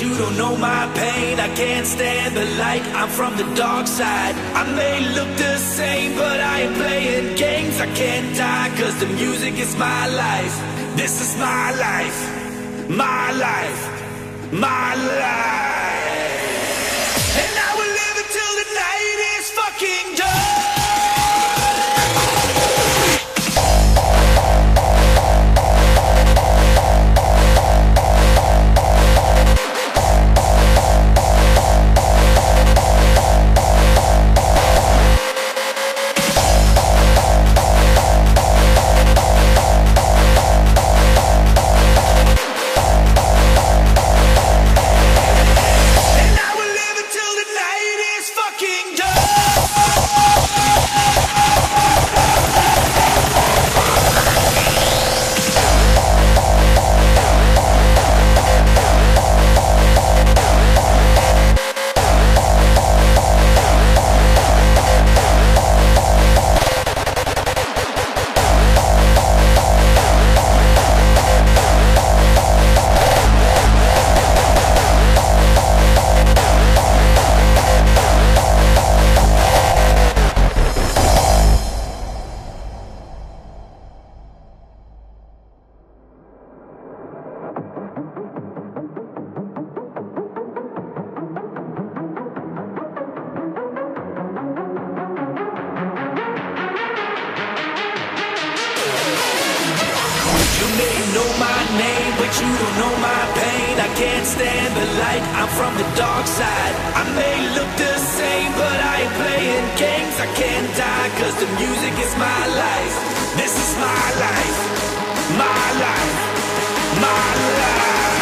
you don't know my pain. I can't stand the light, I'm from the dark side. I may look the same, but I ain't playing games. I can't die, cause the music is my life. This is my life, my life, my life. You may know my name, but you don't know my pain. I can't stand the light, I'm from the dark side. I may look the same, but I ain't playing games. I can't die, cause the music is my life. This is my life, my life, my life.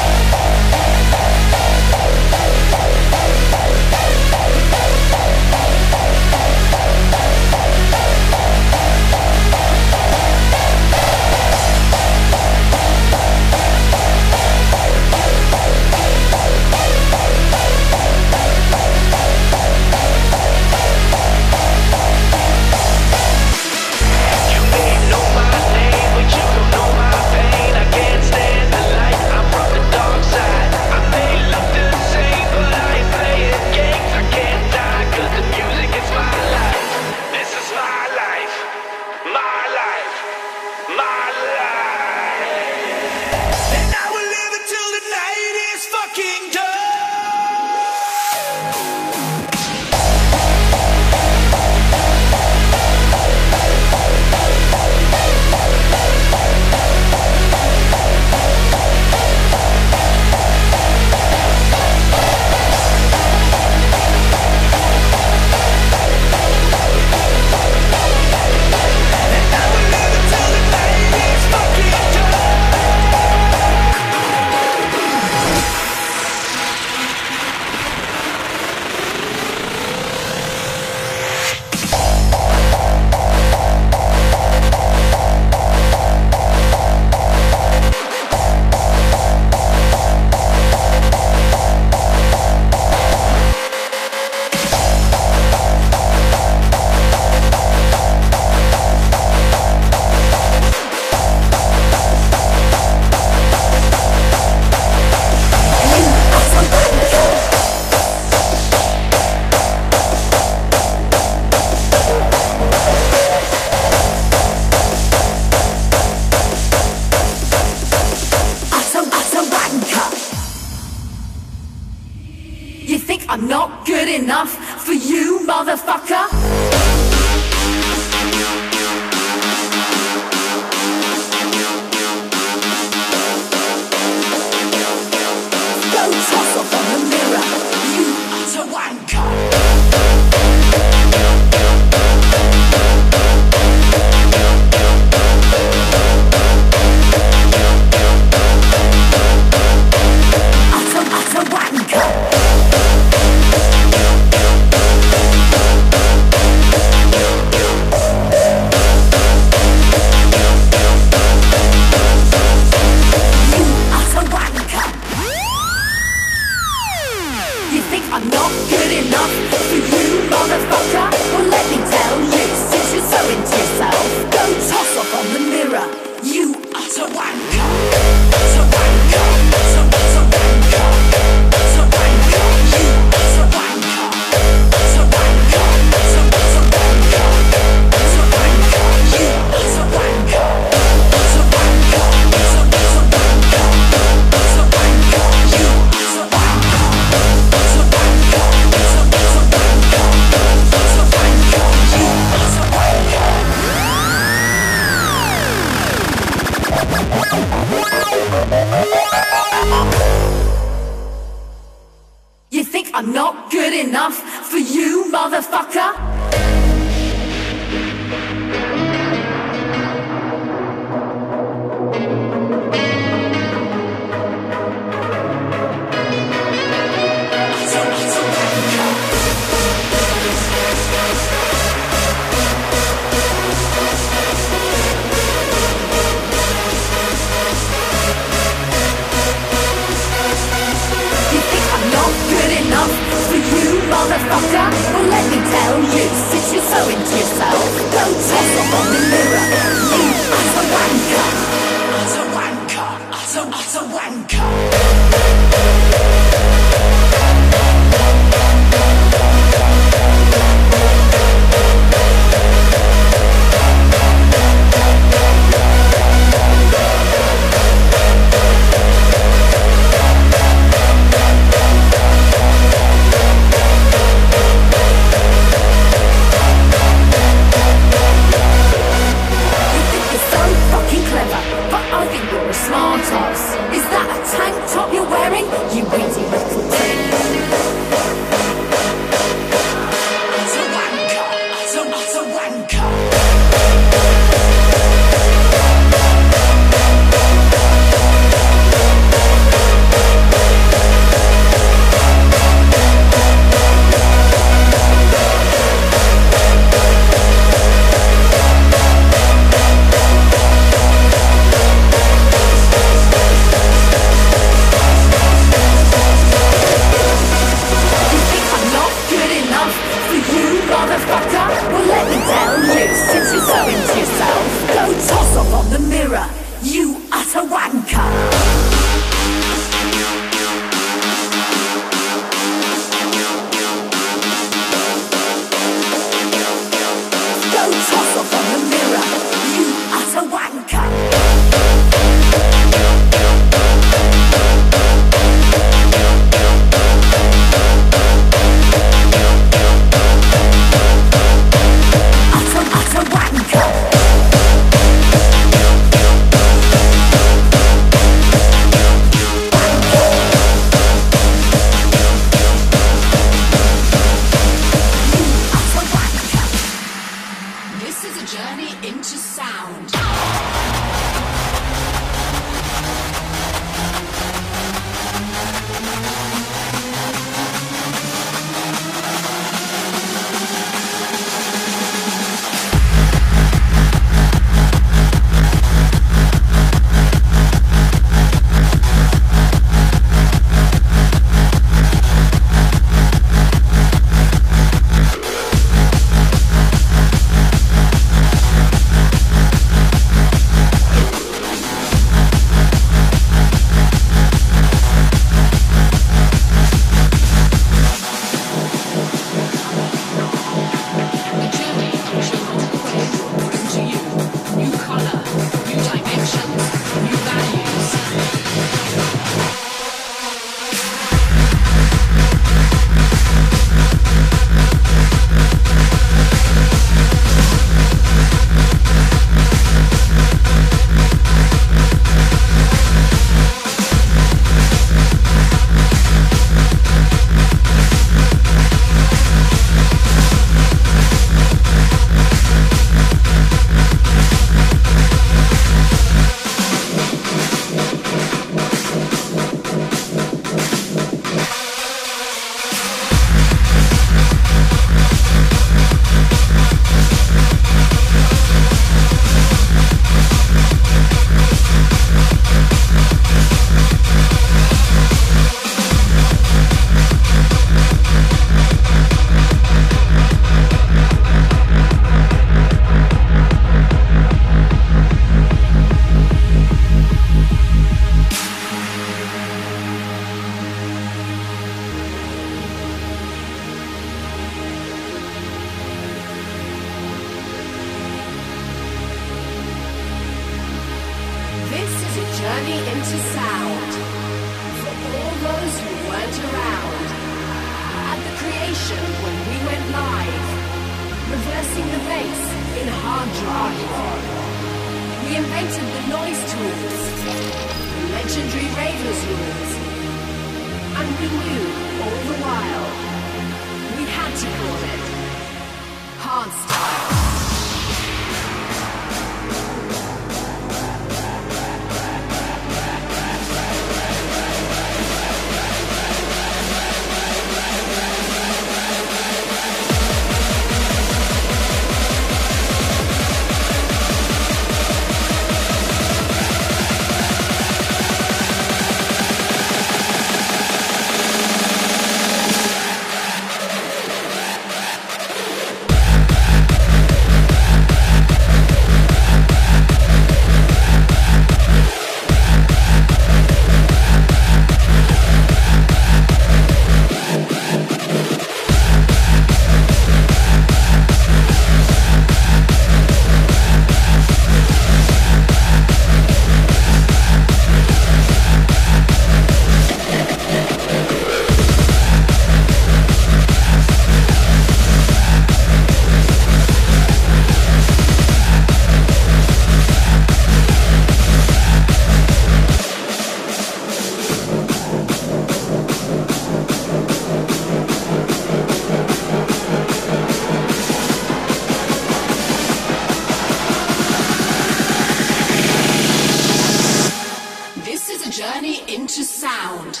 is a journey into sound.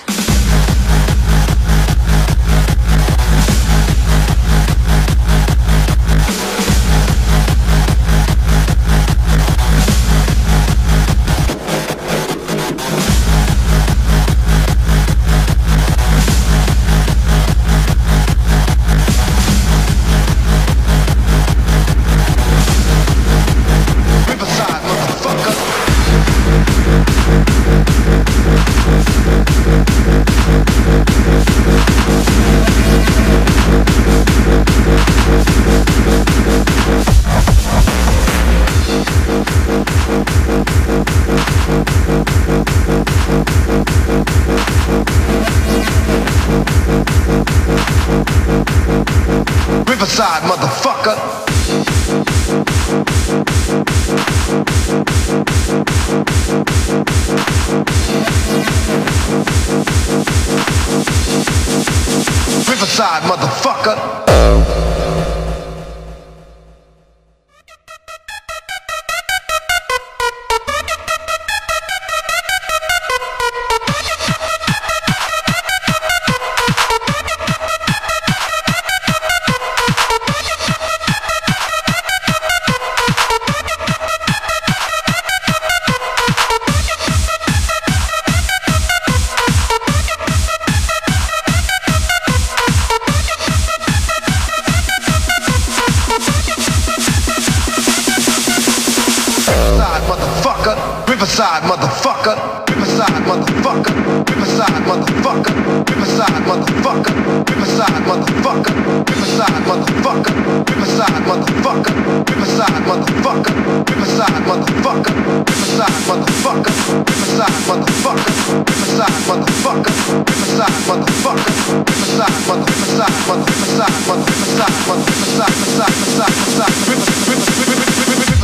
side, motherfucker.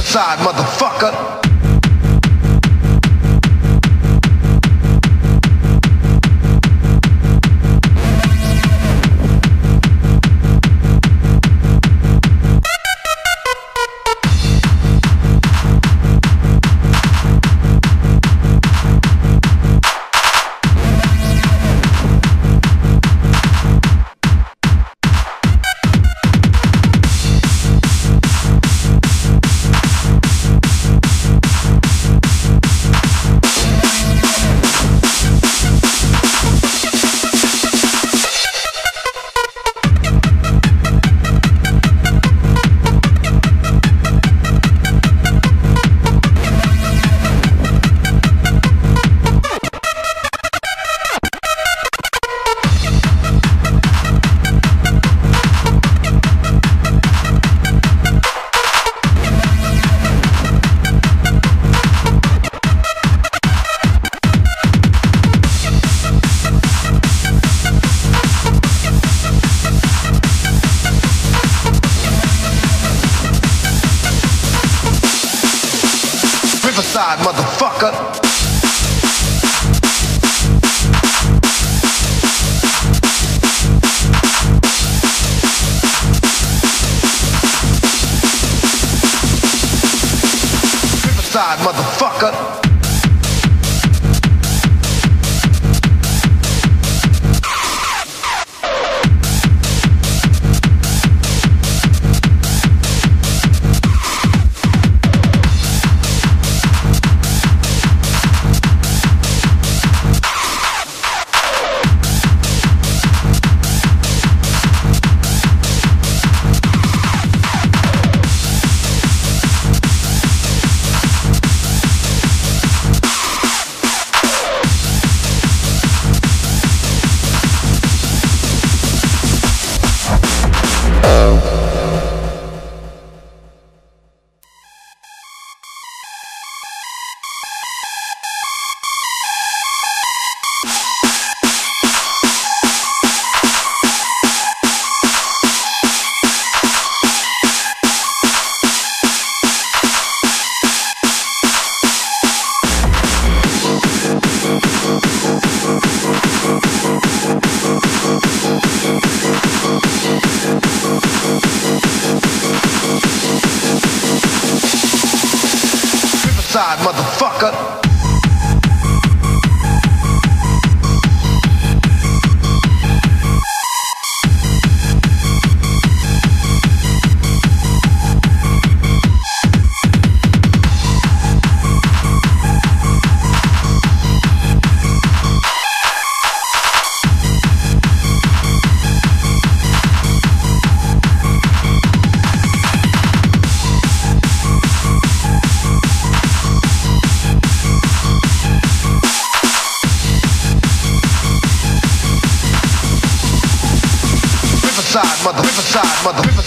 Side, motherfucker.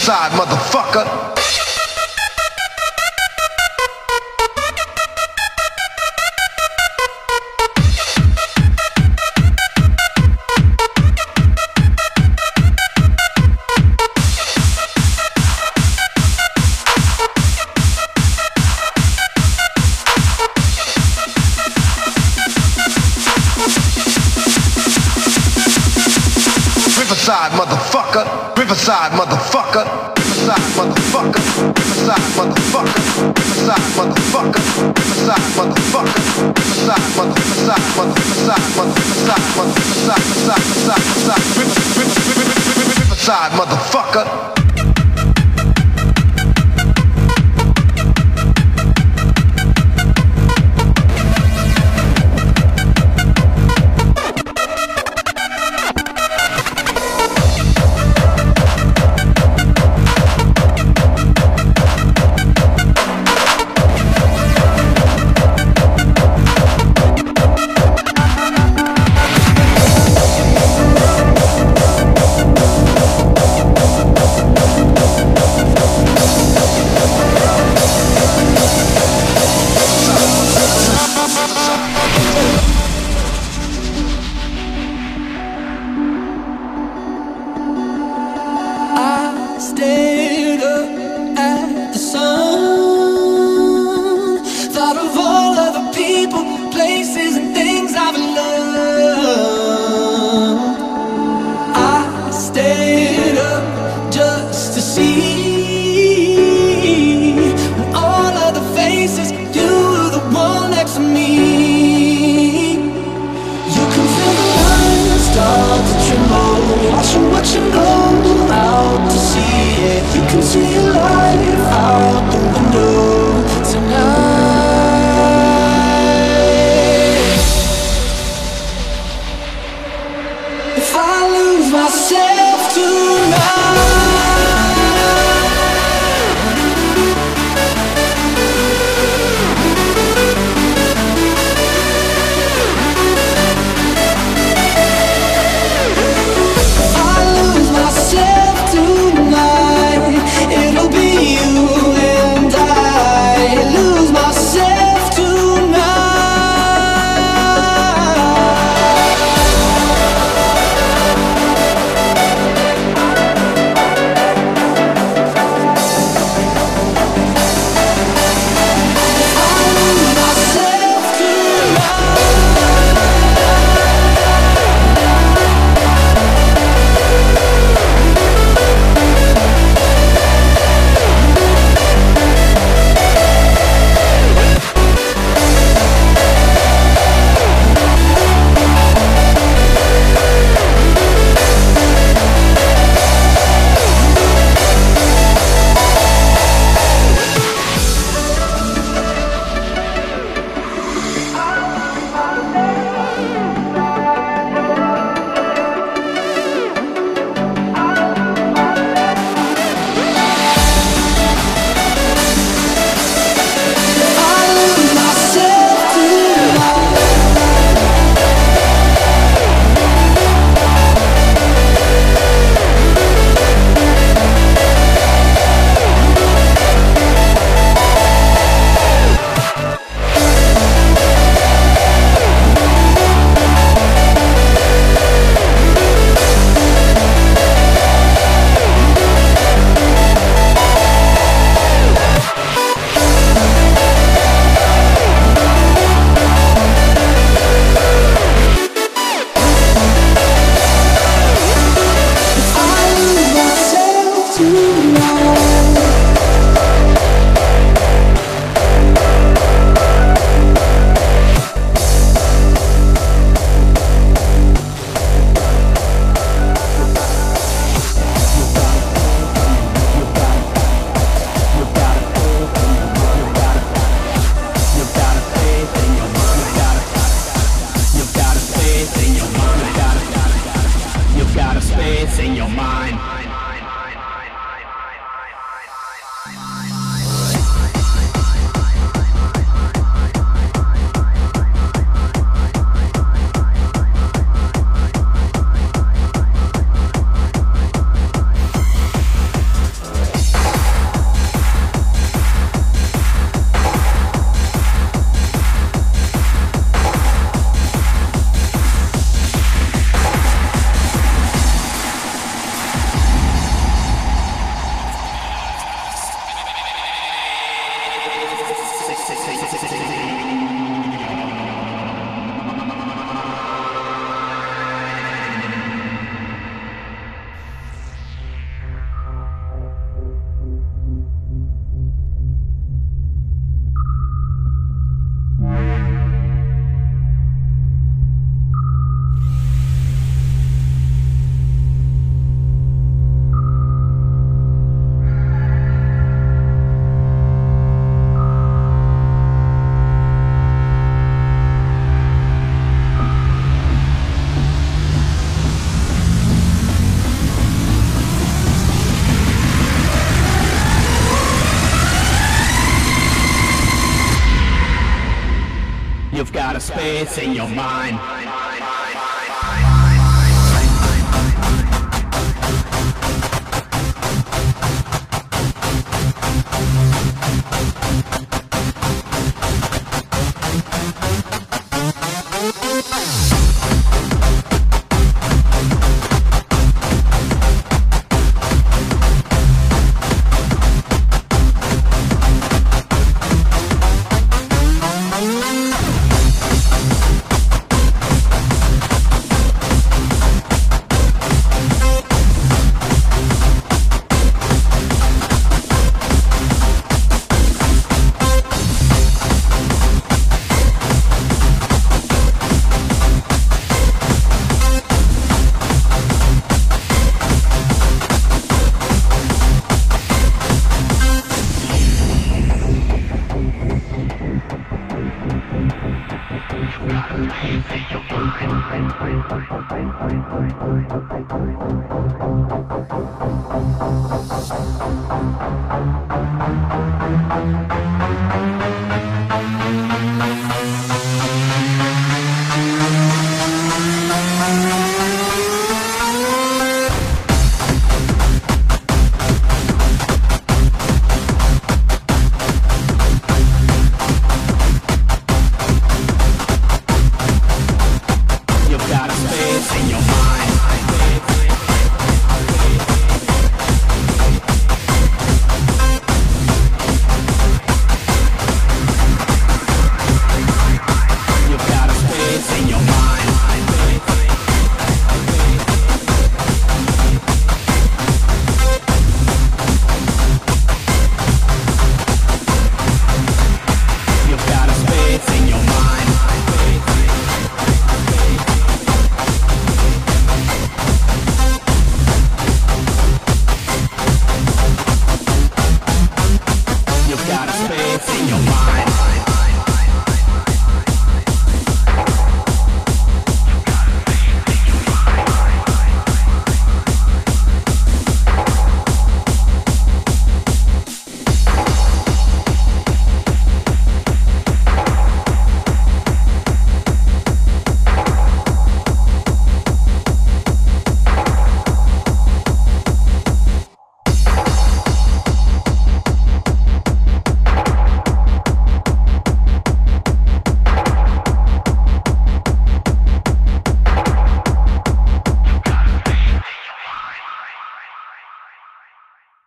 Side, motherfucker. Motherfucker. In your mind.